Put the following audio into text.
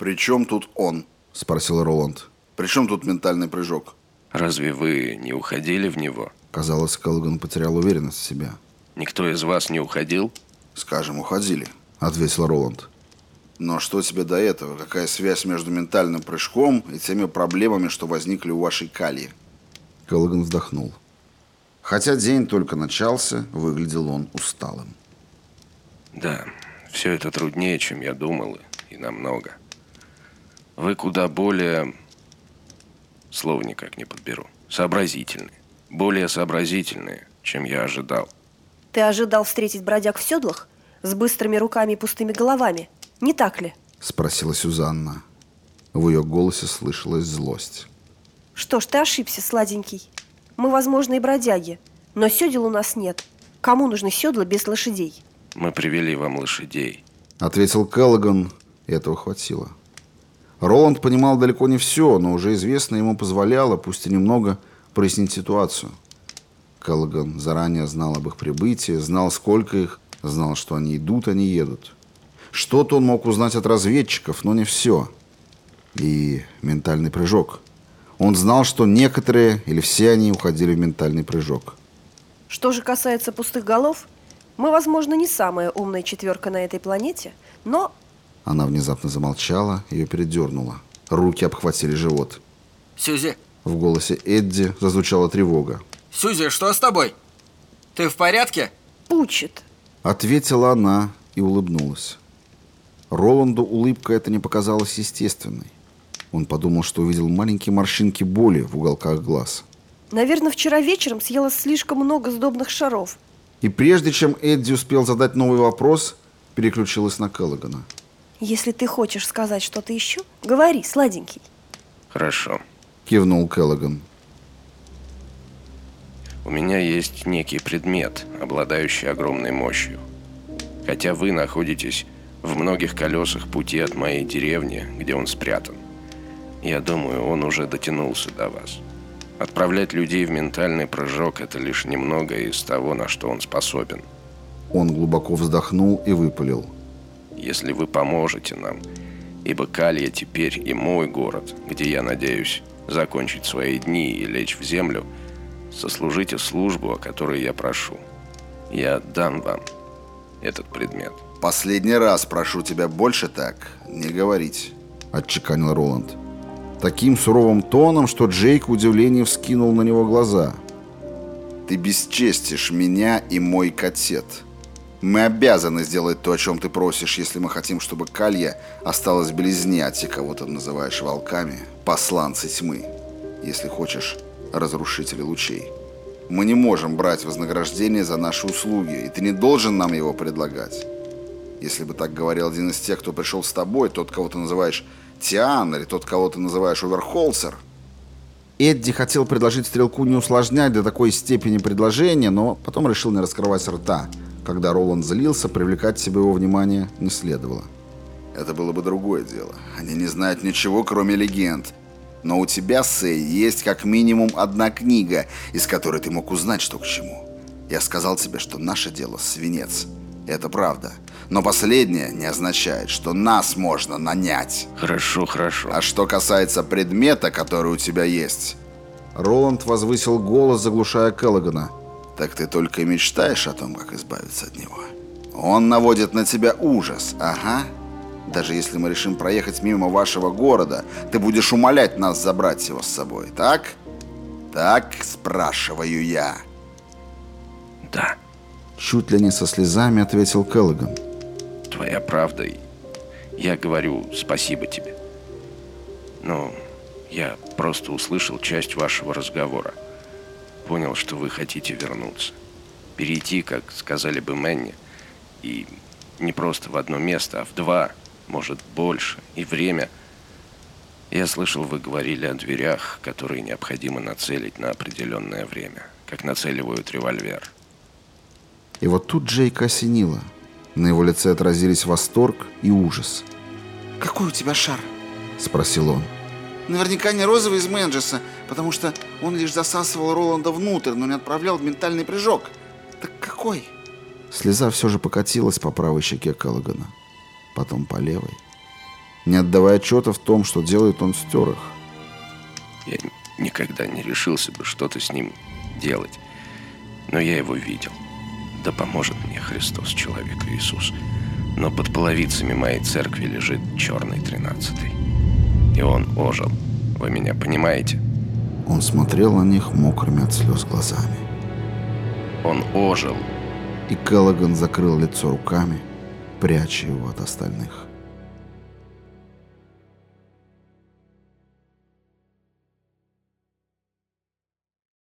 «При чем тут он?» – спросил Роланд. «При чем тут ментальный прыжок?» Разве вы не уходили в него? Казалось, Келлоган потерял уверенность в себе. Никто из вас не уходил? Скажем, уходили, ответил Роланд. Но что тебе до этого? Какая связь между ментальным прыжком и теми проблемами, что возникли у вашей кальи? Келлоган вздохнул. Хотя день только начался, выглядел он усталым. Да, все это труднее, чем я думал, и намного. Вы куда более... Слов никак не подберу. Сообразительные. Более сообразительные, чем я ожидал. Ты ожидал встретить бродяг в седлах? С быстрыми руками и пустыми головами? Не так ли? Спросила Сюзанна. В ее голосе слышалась злость. Что ж, ты ошибся, сладенький. Мы, возможно, и бродяги, но седел у нас нет. Кому нужны седла без лошадей? Мы привели вам лошадей. Ответил Келлоган, и этого хватило. Роланд понимал далеко не все, но уже известно ему позволяло, пусть и немного, прояснить ситуацию. Келлоган заранее знал об их прибытии, знал, сколько их, знал, что они идут, они едут. Что-то он мог узнать от разведчиков, но не все. И ментальный прыжок. Он знал, что некоторые или все они уходили в ментальный прыжок. Что же касается пустых голов, мы, возможно, не самая умная четверка на этой планете, но она внезапно замолчала, ее передернуло. Руки обхватили живот. «Сюзи!» В голосе Эдди зазвучала тревога. «Сюзи, что с тобой? Ты в порядке?» «Пучит!» Ответила она и улыбнулась. Роланду улыбка эта не показалась естественной. Он подумал, что увидел маленькие морщинки боли в уголках глаз. Наверное, вчера вечером съела слишком много сдобных шаров. И прежде чем Эдди успел задать новый вопрос, переключилась на Келлогана. Если ты хочешь сказать что-то еще, говори, сладенький. Хорошо. Кивнул Келлоган. У меня есть некий предмет, обладающий огромной мощью. Хотя вы находитесь в многих колесах пути от моей деревни, где он спрятан. Я думаю, он уже дотянулся до вас. Отправлять людей в ментальный прыжок – это лишь немного из того, на что он способен. Он глубоко вздохнул и выпалил – если вы поможете нам, ибо Калья теперь и мой город, где я надеюсь закончить свои дни и лечь в землю, сослужите службу, о которой я прошу. Я дам вам этот предмет. Последний раз прошу тебя больше так не говорить, отчеканил Роланд. Таким суровым тоном, что Джейк в вскинул на него глаза. Ты бесчестишь меня и мой котет. Мы обязаны сделать то, о чем ты просишь, если мы хотим, чтобы Калья осталась в белизне, а те, кого ты называешь волками, посланцы тьмы. Если хочешь, разрушители лучей. Мы не можем брать вознаграждение за наши услуги, и ты не должен нам его предлагать. Если бы так говорил один из тех, кто пришел с тобой, тот, кого ты называешь Тиан, или тот, кого ты называешь Оверхолсер. Эдди хотел предложить стрелку не усложнять до такой степени предложения, но потом решил не раскрывать рта – когда Роланд злился, привлекать к себе его внимание не следовало. Это было бы другое дело. Они не знают ничего, кроме легенд. Но у тебя, Сэй, есть как минимум одна книга, из которой ты мог узнать, что к чему. Я сказал тебе, что наше дело – свинец. Это правда. Но последнее не означает, что нас можно нанять. Хорошо, хорошо. А что касается предмета, который у тебя есть... Роланд возвысил голос, заглушая Келлогана – так ты только мечтаешь о том, как избавиться от него. Он наводит на тебя ужас, ага. Даже если мы решим проехать мимо вашего города, ты будешь умолять нас забрать его с собой, так? Так, спрашиваю я. Да. Чуть ли не со слезами ответил Келлоган. Твоя правда. Я говорю спасибо тебе. Но я просто услышал часть вашего разговора понял, что вы хотите вернуться. Перейти, как сказали бы Мэнни, и не просто в одно место, а в два, может, больше, и время. Я слышал, вы говорили о дверях, которые необходимо нацелить на определенное время, как нацеливают револьвер. И вот тут Джейка осенило. На его лице отразились восторг и ужас. «Какой у тебя шар?» – спросил он. Наверняка не розовый из Менджеса, потому что он лишь засасывал Роланда внутрь, но не отправлял в ментальный прыжок. Так какой? Слеза все же покатилась по правой щеке Келлогана, потом по левой. не отдавая отчета в том, что делает он в терах. Я никогда не решился бы что-то с ним делать. Но я его видел. Да поможет мне Христос, человек Иисус. Но под половицами моей церкви лежит черный тринадцатый. И он ожил. Вы меня понимаете? Он смотрел на них мокрыми от слез глазами. Он ожил. И Келлоган закрыл лицо руками, пряча его от остальных.